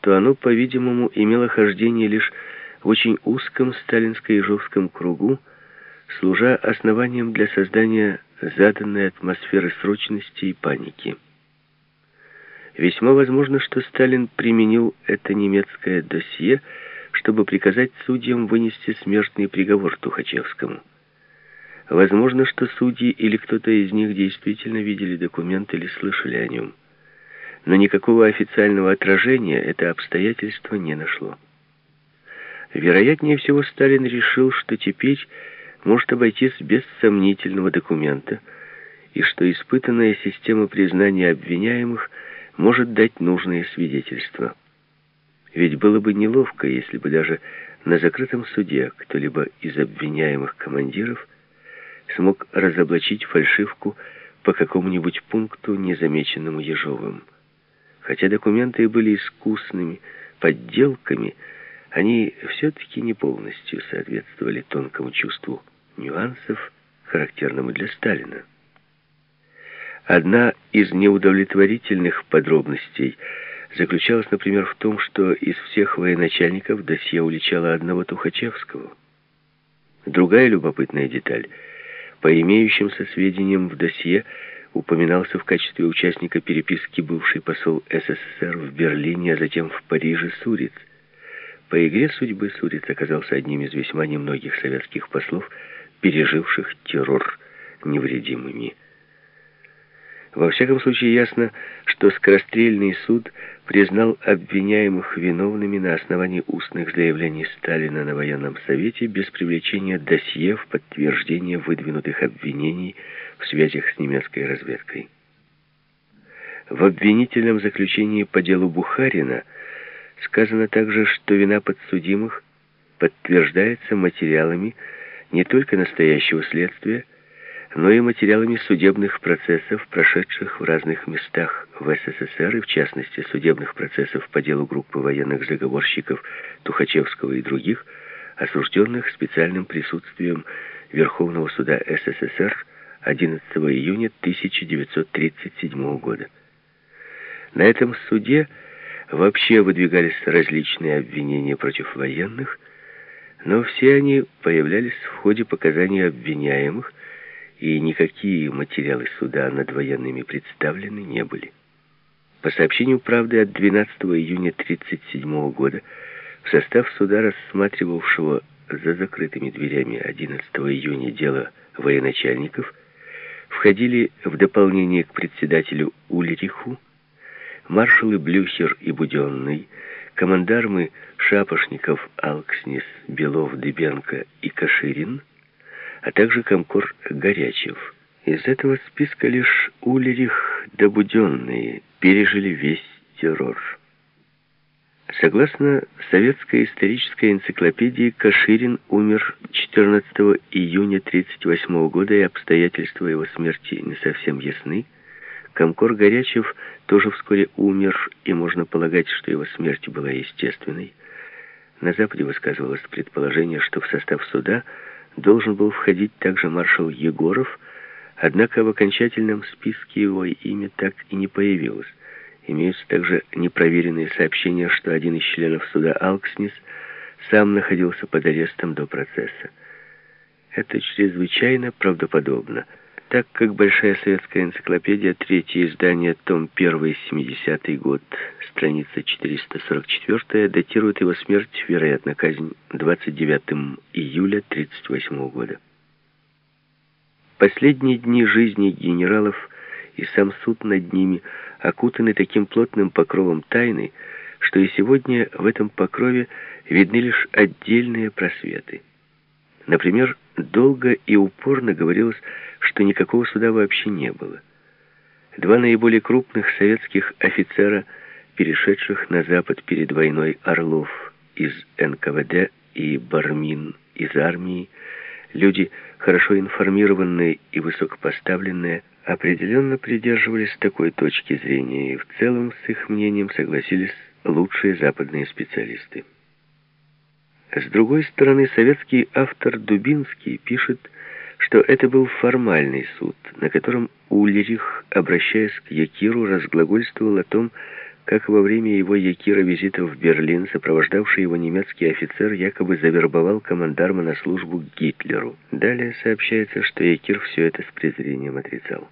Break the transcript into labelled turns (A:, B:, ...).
A: то оно, по-видимому, имело хождение лишь в очень узком сталинско-ежовском кругу, служа основанием для создания заданной атмосферы срочности и паники. Весьма возможно, что Сталин применил это немецкое досье, чтобы приказать судьям вынести смертный приговор Тухачевскому. Возможно, что судьи или кто-то из них действительно видели документ или слышали о нем. Но никакого официального отражения это обстоятельство не нашло. Вероятнее всего, Сталин решил, что теперь может обойтись без сомнительного документа, и что испытанная система признания обвиняемых может дать нужные свидетельства. Ведь было бы неловко, если бы даже на закрытом суде кто-либо из обвиняемых командиров смог разоблачить фальшивку по какому-нибудь пункту, незамеченному Ежовым. Хотя документы были искусными подделками, они все-таки не полностью соответствовали тонкому чувству нюансов, характерному для Сталина. Одна из неудовлетворительных подробностей заключалась, например, в том, что из всех военачальников досье уличало одного Тухачевского. Другая любопытная деталь. По имеющимся сведениям в досье упоминался в качестве участника переписки бывший посол СССР в Берлине, а затем в Париже Суриц. По игре судьбы Суриц оказался одним из весьма немногих советских послов, переживших террор невредимыми. Во всяком случае ясно, что скорострельный суд признал обвиняемых виновными на основании устных заявлений Сталина на военном совете без привлечения досье в подтверждение выдвинутых обвинений в связях с немецкой разведкой. В обвинительном заключении по делу Бухарина сказано также, что вина подсудимых подтверждается материалами не только настоящего следствия, но и материалами судебных процессов, прошедших в разных местах в СССР, и в частности судебных процессов по делу группы военных заговорщиков Тухачевского и других, осужденных специальным присутствием Верховного суда СССР 11 июня 1937 года. На этом суде вообще выдвигались различные обвинения против военных, но все они появлялись в ходе показаний обвиняемых, и никакие материалы суда над военными представлены не были. По сообщению «Правды» от 12 июня 1937 года в состав суда, рассматривавшего за закрытыми дверями 11 июня дело военачальников, входили в дополнение к председателю Ульриху маршалы Блюхер и Буденный, командармы Шапошников, Алкснис, Белов, Дыбенко и Каширин – а также комкор Горячев. Из этого списка лишь Улерих добуденные пережили весь террор. Согласно советской исторической энциклопедии, Каширин умер 14 июня 1938 года, и обстоятельства его смерти не совсем ясны. Комкор Горячев тоже вскоре умер, и можно полагать, что его смерть была естественной. На Западе высказывалось предположение, что в состав суда – должен был входить также маршал Егоров, однако в окончательном списке его имя так и не появилось. Имеются также непроверенные сообщения, что один из членов суда Алкснис сам находился под арестом до процесса. Это чрезвычайно правдоподобно – так как Большая советская энциклопедия, третье издание, том 1, 70 год, страница 444, датирует его смерть, вероятно, казнь 29 июля 1938 года. Последние дни жизни генералов и сам суд над ними окутаны таким плотным покровом тайны, что и сегодня в этом покрове видны лишь отдельные просветы. Например, долго и упорно говорилось, что никакого суда вообще не было. Два наиболее крупных советских офицера, перешедших на Запад перед войной Орлов из НКВД и Бармин из армии, люди, хорошо информированные и высокопоставленные, определенно придерживались такой точки зрения, и в целом с их мнением согласились лучшие западные специалисты. С другой стороны, советский автор Дубинский пишет, что это был формальный суд, на котором Ульрих, обращаясь к Якиру, разглагольствовал о том, как во время его Якира визита в Берлин сопровождавший его немецкий офицер якобы завербовал командарма на службу к Гитлеру. Далее сообщается, что Якир все это с презрением отрицал.